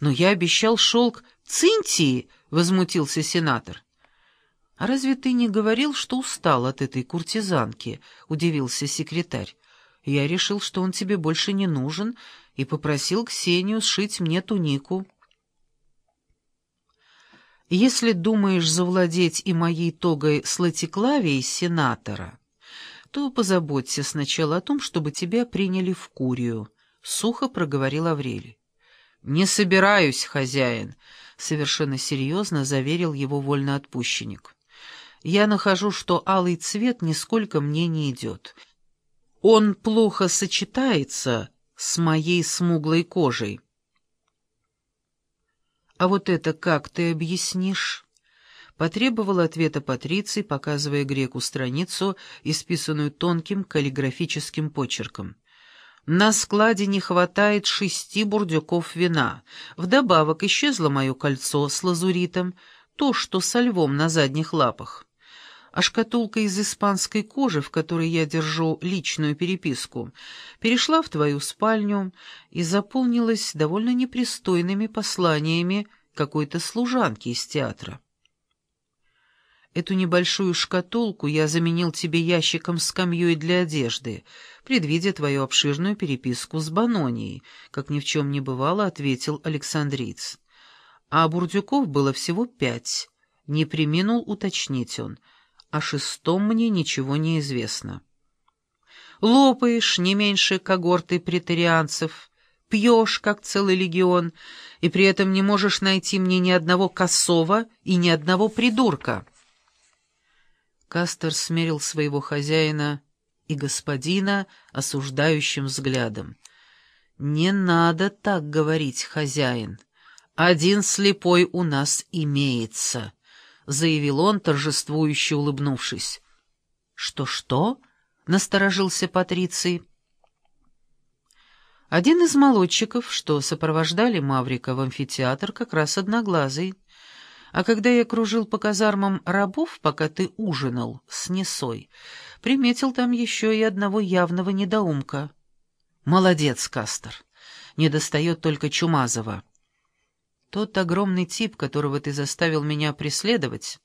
«Но я обещал шелк Цинтии!» — возмутился сенатор. «А разве ты не говорил, что устал от этой куртизанки?» — удивился секретарь. «Я решил, что он тебе больше не нужен, и попросил Ксению сшить мне тунику». «Если думаешь завладеть и моей тогой с сенатора, то позаботься сначала о том, чтобы тебя приняли в Курию», — сухо проговорил Аврелий. «Не собираюсь, хозяин», — совершенно серьезно заверил его вольноотпущенник. «Я нахожу, что алый цвет нисколько мне не идет. Он плохо сочетается с моей смуглой кожей». «А вот это как ты объяснишь?» Потребовал ответа Патриций, показывая греку страницу, исписанную тонким каллиграфическим почерком. На складе не хватает шести бурдюков вина. Вдобавок исчезло мое кольцо с лазуритом, то, что со львом на задних лапах. А шкатулка из испанской кожи, в которой я держу личную переписку, перешла в твою спальню и заполнилась довольно непристойными посланиями какой-то служанки из театра. Эту небольшую шкатулку я заменил тебе ящиком с скамьей для одежды, предвидя твою обширную переписку с Банонией, как ни в чем не бывало, ответил Александриц. А Бурдюков было всего пять, не приминул уточнить он, о шестом мне ничего не известно. Лопаешь не меньше когорты претарианцев, пьешь, как целый легион, и при этом не можешь найти мне ни одного косого и ни одного придурка. Кастер смерил своего хозяина и господина осуждающим взглядом. «Не надо так говорить, хозяин. Один слепой у нас имеется», — заявил он, торжествующе улыбнувшись. «Что-что?» — насторожился Патриций. Один из молодчиков, что сопровождали Маврика в амфитеатр, как раз одноглазый. А когда я кружил по казармам рабов, пока ты ужинал с Несой, приметил там еще и одного явного недоумка. Молодец, Кастер. Не достает только Чумазова. Тот огромный тип, которого ты заставил меня преследовать,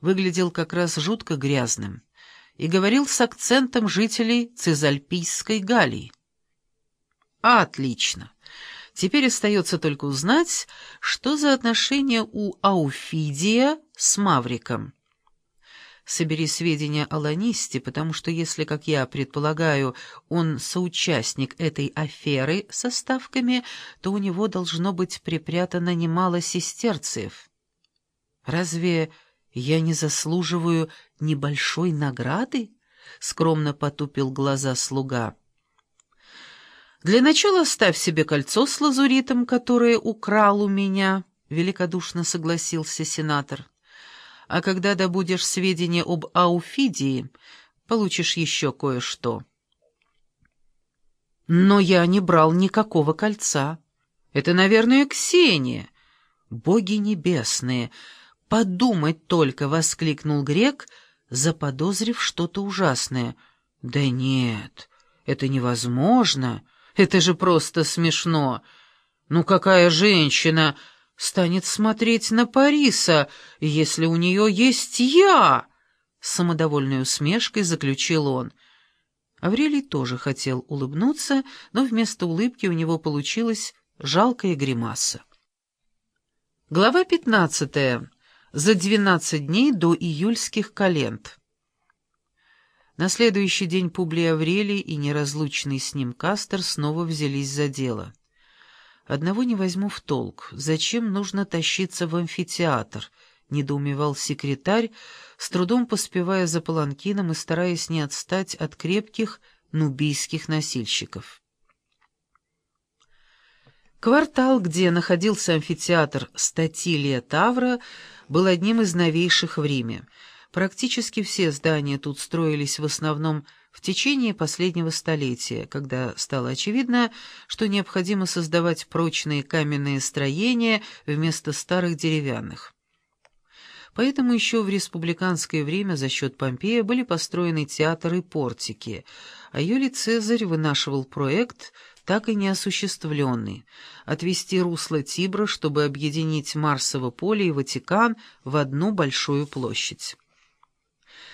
выглядел как раз жутко грязным и говорил с акцентом жителей Цизальпийской Галлии. «Отлично. Теперь остается только узнать, что за отношения у Ауфидия с Мавриком. Собери сведения о Ланисте, потому что если, как я предполагаю, он соучастник этой аферы со ставками, то у него должно быть припрятано немало сестерциев. Разве я не заслуживаю небольшой награды? — скромно потупил глаза слуга. «Для начала ставь себе кольцо с лазуритом, которое украл у меня», — великодушно согласился сенатор. «А когда добудешь сведения об Ауфидии, получишь еще кое-что». «Но я не брал никакого кольца. Это, наверное, Ксения. Боги небесные! Подумать только!» — воскликнул грек, заподозрив что-то ужасное. «Да нет, это невозможно!» Это же просто смешно. Ну какая женщина станет смотреть на Париса, если у нее есть я?» С самодовольной усмешкой заключил он. Аврелий тоже хотел улыбнуться, но вместо улыбки у него получилась жалкая гримаса. Глава пятнадцатая. За двенадцать дней до июльских календ. На следующий день Публий Аврелий и неразлучный с ним Кастер снова взялись за дело. «Одного не возьму в толк. Зачем нужно тащиться в амфитеатр?» — недоумевал секретарь, с трудом поспевая за паланкином и стараясь не отстать от крепких нубийских носильщиков. Квартал, где находился амфитеатр Статилия Тавра, был одним из новейших в Риме — Практически все здания тут строились в основном в течение последнего столетия, когда стало очевидно, что необходимо создавать прочные каменные строения вместо старых деревянных. Поэтому еще в республиканское время за счет Помпея были построены театры и портики, а Юлий Цезарь вынашивал проект так и не осуществленный — отвести русло Тибра, чтобы объединить Марсово поле и Ватикан в одну большую площадь.